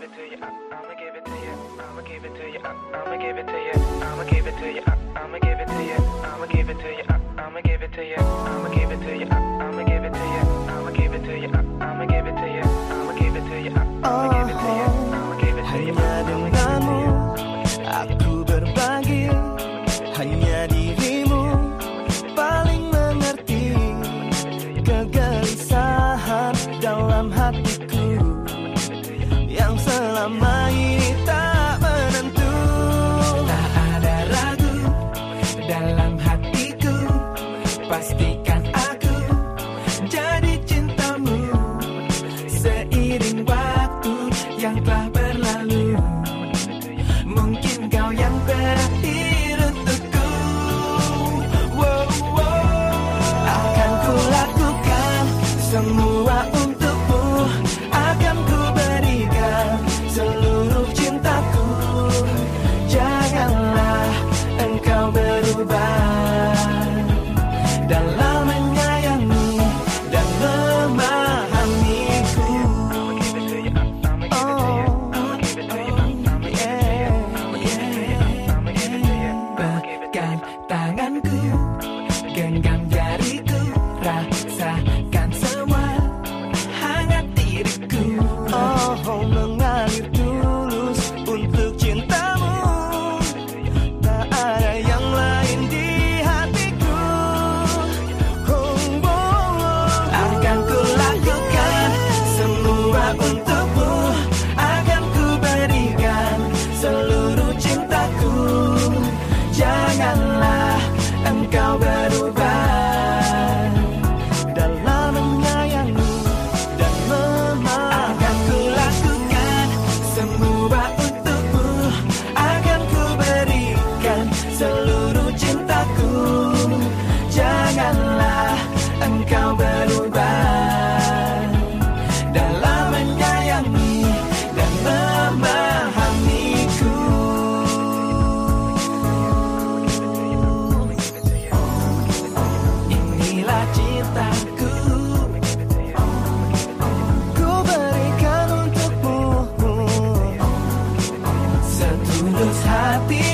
I'ma give it to you. I'ma give it to you. I'ma give it to you. I'ma give it to you. I'ma give it to you. I'ma give it to you. pastica genggam jariku Rasa engkau berubah dalam menyayangi dan memahamiku. Inilah cintaku, ku berikan untukmu setulus hati.